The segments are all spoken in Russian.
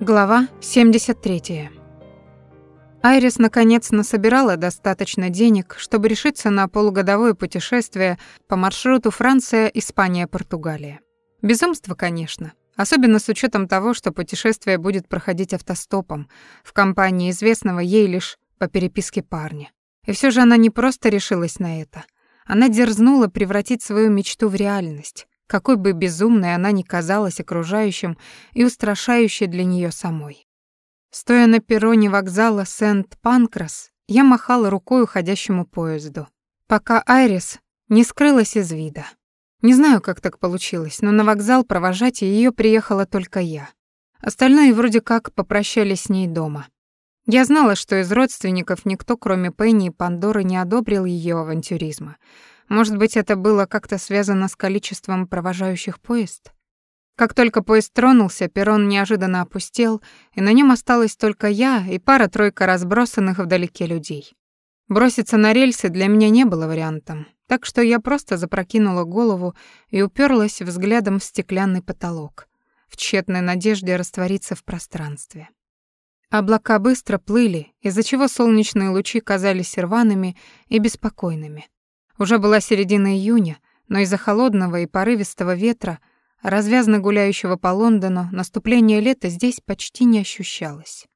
Глава 73. Айрис наконец насобирала достаточно денег, чтобы решиться на полугодовое путешествие по маршруту Франция-Испания-Португалия. Безумство, конечно, особенно с учетом того, что путешествие будет проходить автостопом в компании известного ей лишь по переписке парня. И все же она не просто решилась на это. Она дерзнула превратить свою мечту в реальность, какой бы безумной она ни казалась окружающим и устрашающей для нее самой. Стоя на перроне вокзала Сент-Панкрас, я махала рукой уходящему поезду, пока Айрис не скрылась из вида. Не знаю, как так получилось, но на вокзал провожать ее приехала только я. Остальные вроде как попрощались с ней дома. Я знала, что из родственников никто, кроме Пенни и Пандоры, не одобрил ее авантюризма, может быть, это было как-то связано с количеством провожающих поезд? Как только поезд тронулся, перрон неожиданно опустел, и на нем осталась только я и пара-тройка разбросанных вдалеке людей. Броситься на рельсы для меня не было вариантом, так что я просто запрокинула голову и уперлась взглядом в стеклянный потолок, в тщетной надежде раствориться в пространстве. Облака быстро плыли, из-за чего солнечные лучи казались рваными и беспокойными. Уже была середина июня, но из-за холодного и порывистого ветра, развязно гуляющего по Лондону, наступление лета здесь почти не ощущалось.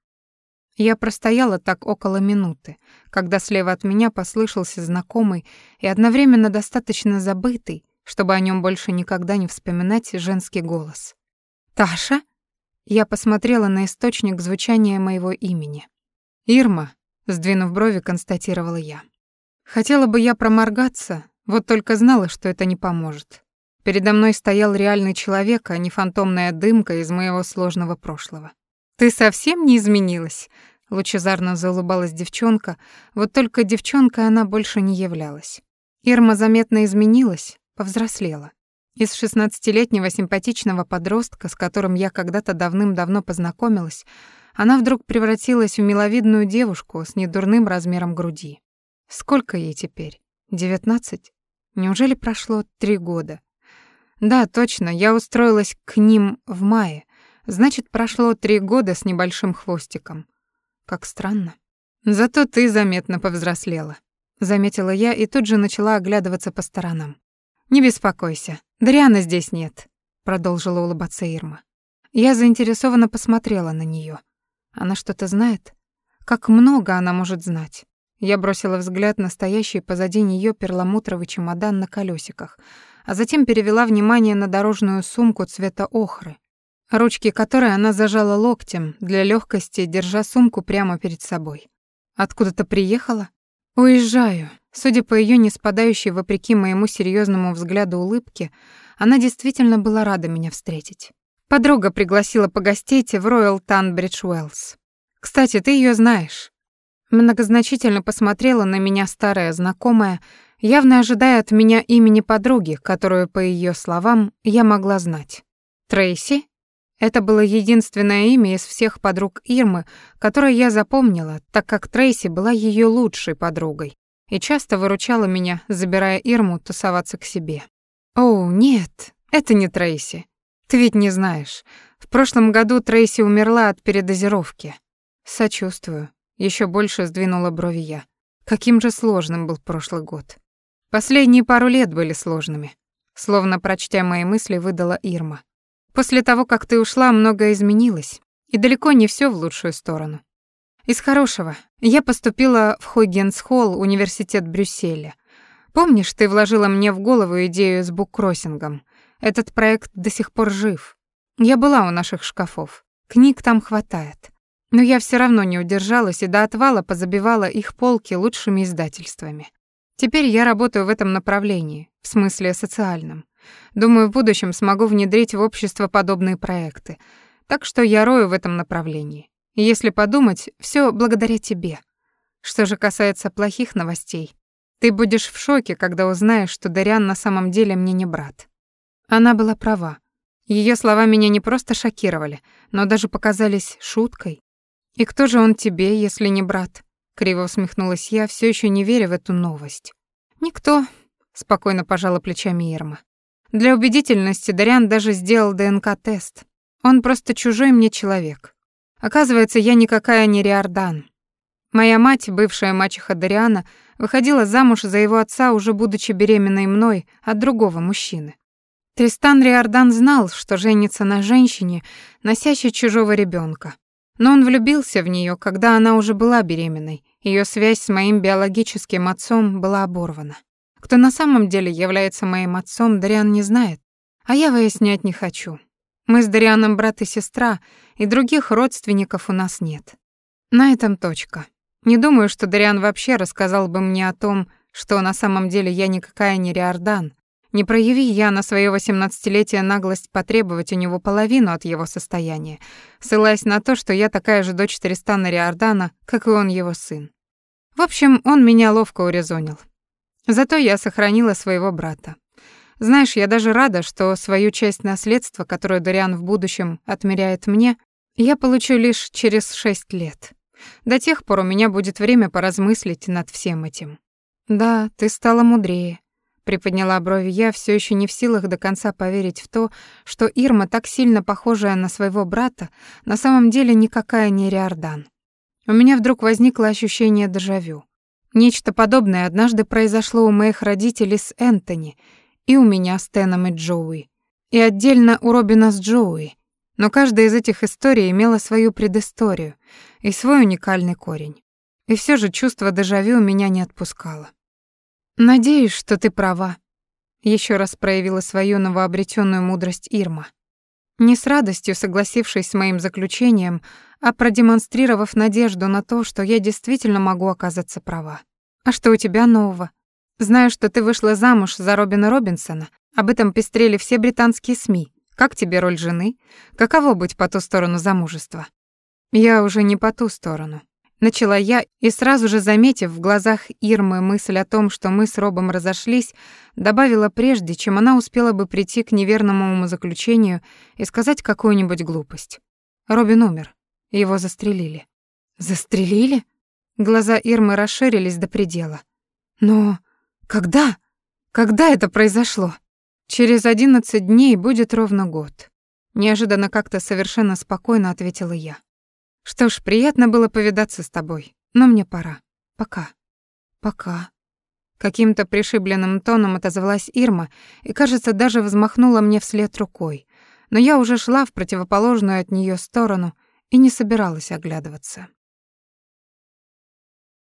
Я простояла так около минуты, когда слева от меня послышался знакомый и одновременно достаточно забытый, чтобы о нем больше никогда не вспоминать женский голос. «Таша?» Я посмотрела на источник звучания моего имени. «Ирма», — сдвинув брови, констатировала я. Хотела бы я проморгаться, вот только знала, что это не поможет. Передо мной стоял реальный человек, а не фантомная дымка из моего сложного прошлого. «Ты совсем не изменилась?» — лучезарно заулыбалась девчонка, вот только девчонкой она больше не являлась. Ирма заметно изменилась, повзрослела. Из шестнадцатилетнего симпатичного подростка, с которым я когда-то давным-давно познакомилась, она вдруг превратилась в миловидную девушку с недурным размером груди. Сколько ей теперь? Девятнадцать? Неужели прошло три года? Да, точно, я устроилась к ним в мае. Значит, прошло три года с небольшим хвостиком. Как странно. Зато ты заметно повзрослела, заметила я и тут же начала оглядываться по сторонам. Не беспокойся, Дрианы здесь нет, продолжила улыбаться Ирма. Я заинтересованно посмотрела на нее. Она что-то знает? Как много она может знать? Я бросила взгляд на стоящий позади нее перламутровый чемодан на колесиках, а затем перевела внимание на дорожную сумку цвета охры, ручки которой она зажала локтем для легкости, держа сумку прямо перед собой. Откуда-то приехала? Уезжаю. Судя по ее не спадающей вопреки моему серьезному взгляду улыбке, она действительно была рада меня встретить. Подруга пригласила погостить в Royal Tunbridge Wells. Кстати, ты ее знаешь. Многозначительно посмотрела на меня старая знакомая, явно ожидая от меня имени подруги, которую, по ее словам, я могла знать. Трейси? Это было единственное имя из всех подруг Ирмы, которое я запомнила, так как Трейси была ее лучшей подругой и часто выручала меня, забирая Ирму тусоваться к себе. «О, нет, это не Трейси. Ты ведь не знаешь. В прошлом году Трейси умерла от передозировки. Сочувствую. Еще больше сдвинула брови я. Каким же сложным был прошлый год. Последние пару лет были сложными. Словно прочтя мои мысли, выдала Ирма. После того, как ты ушла, многое изменилось, и далеко не все в лучшую сторону. Из хорошего. Я поступила в Хойгенс-Холл, университет Брюсселя. Помнишь, ты вложила мне в голову идею с буккроссингом? Этот проект до сих пор жив. Я была у наших шкафов. Книг там хватает. Но я все равно не удержалась и до отвала позабивала их полки лучшими издательствами. Теперь я работаю в этом направлении, в смысле социальном. Думаю, в будущем смогу внедрить в общество подобные проекты. Так что я рою в этом направлении. И если подумать, все благодаря тебе. Что же касается плохих новостей, ты будешь в шоке, когда узнаешь, что Дариан на самом деле мне не брат. Она была права. Ее слова меня не просто шокировали, но даже показались шуткой. «И кто же он тебе, если не брат?» Криво усмехнулась я, все еще не веря в эту новость. «Никто», — спокойно пожала плечами Ирма. «Для убедительности Дариан даже сделал ДНК-тест. Он просто чужой мне человек. Оказывается, я никакая не Риордан. Моя мать, бывшая мачеха Дариана, выходила замуж за его отца, уже будучи беременной мной от другого мужчины. Тристан Риордан знал, что женится на женщине, носящей чужого ребенка. Но он влюбился в нее, когда она уже была беременной. Ее связь с моим биологическим отцом была оборвана. Кто на самом деле является моим отцом, Дариан не знает, а я выяснять не хочу. Мы с Дарианом брат и сестра, и других родственников у нас нет. На этом точка. Не думаю, что Дариан вообще рассказал бы мне о том, что на самом деле я никакая не Риордан. Не прояви я на своё восемнадцатилетие наглость потребовать у него половину от его состояния, ссылаясь на то, что я такая же дочь Тристана Риордана, как и он его сын. В общем, он меня ловко урезонил. Зато я сохранила своего брата. Знаешь, я даже рада, что свою часть наследства, которую Дариан в будущем отмеряет мне, я получу лишь через шесть лет. До тех пор у меня будет время поразмыслить над всем этим. Да, ты стала мудрее. Приподняла брови я, все еще не в силах до конца поверить в то, что Ирма, так сильно похожая на своего брата, на самом деле никакая не Риордан. У меня вдруг возникло ощущение дежавю. Нечто подобное однажды произошло у моих родителей с Энтони, и у меня с Теном и Джоуи, и отдельно у Робина с Джоуи, но каждая из этих историй имела свою предысторию и свой уникальный корень. И все же чувство дежавю меня не отпускало. «Надеюсь, что ты права», — еще раз проявила свою новообретенную мудрость Ирма. Не с радостью согласившись с моим заключением, а продемонстрировав надежду на то, что я действительно могу оказаться права. «А что у тебя нового? Знаю, что ты вышла замуж за Робина Робинсона, об этом пестрели все британские СМИ. Как тебе роль жены? Каково быть по ту сторону замужества? Я уже не по ту сторону. Начала я, и сразу же, заметив в глазах Ирмы мысль о том, что мы с Робом разошлись, добавила прежде, чем она успела бы прийти к неверному умозаключению и сказать какую-нибудь глупость. Робин умер. Его застрелили. Застрелили? Глаза Ирмы расширились до предела. Но когда? Когда это произошло? Через одиннадцать дней будет ровно год. Неожиданно как-то совершенно спокойно ответила я. Что ж, приятно было повидаться с тобой, но мне пора. Пока. Пока. Каким-то пришибленным тоном отозвалась Ирма и, кажется, даже взмахнула мне вслед рукой. Но я уже шла в противоположную от нее сторону и не собиралась оглядываться.